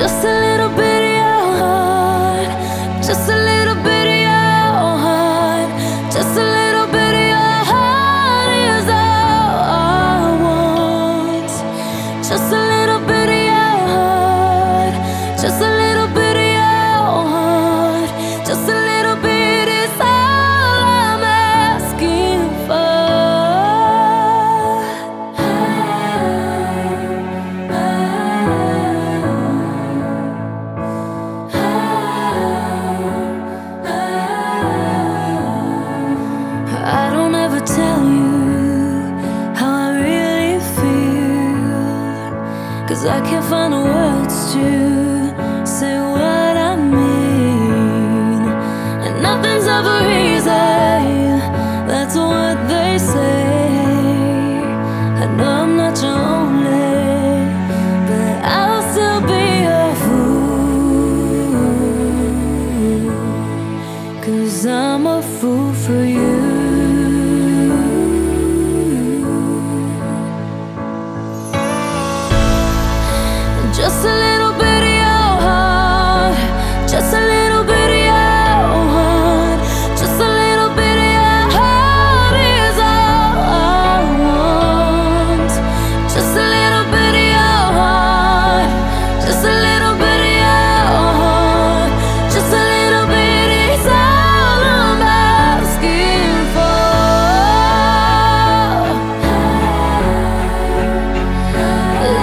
Just a little bit of your heart. Just a little bit of your heart. Just a little bit of your heart is all I want. Just a little bit of your heart. Cause I can't find the words to say what I mean. And nothing's ever easy, that's what they say. I know I'm not your only, but I'll still be a fool. Cause I'm a fool for you.